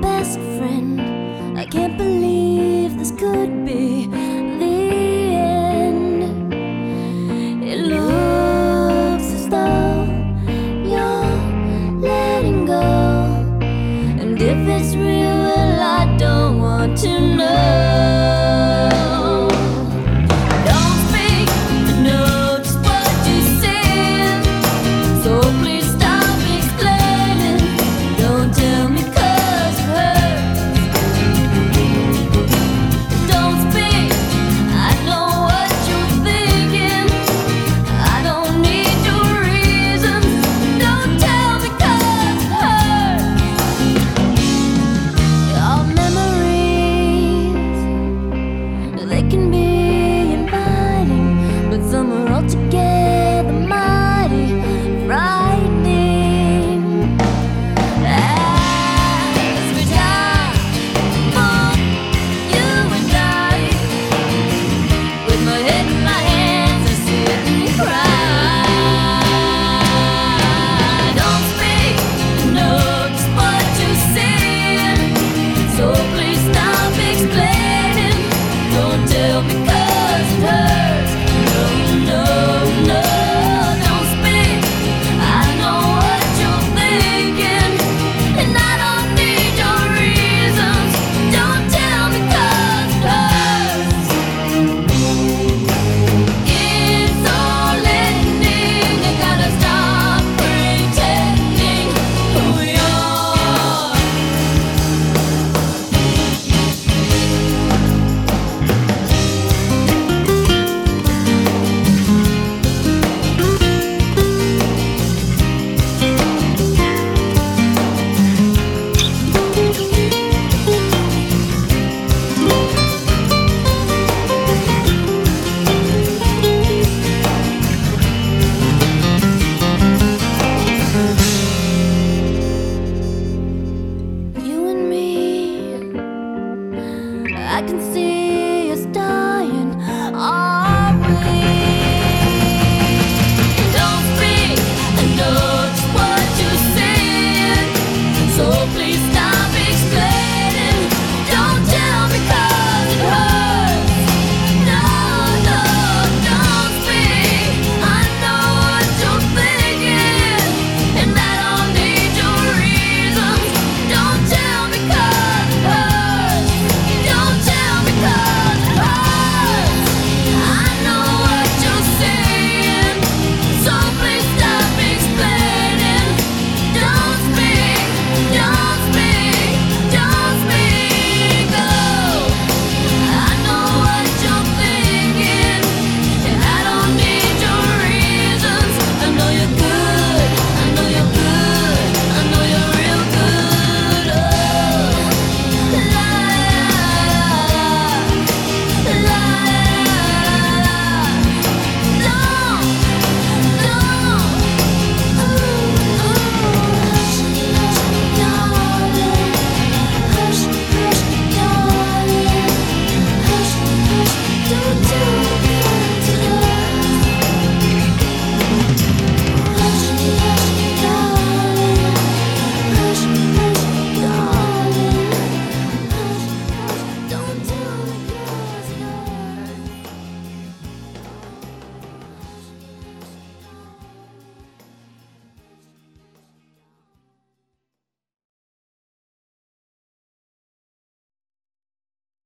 best friend. I can't believe this could be I can see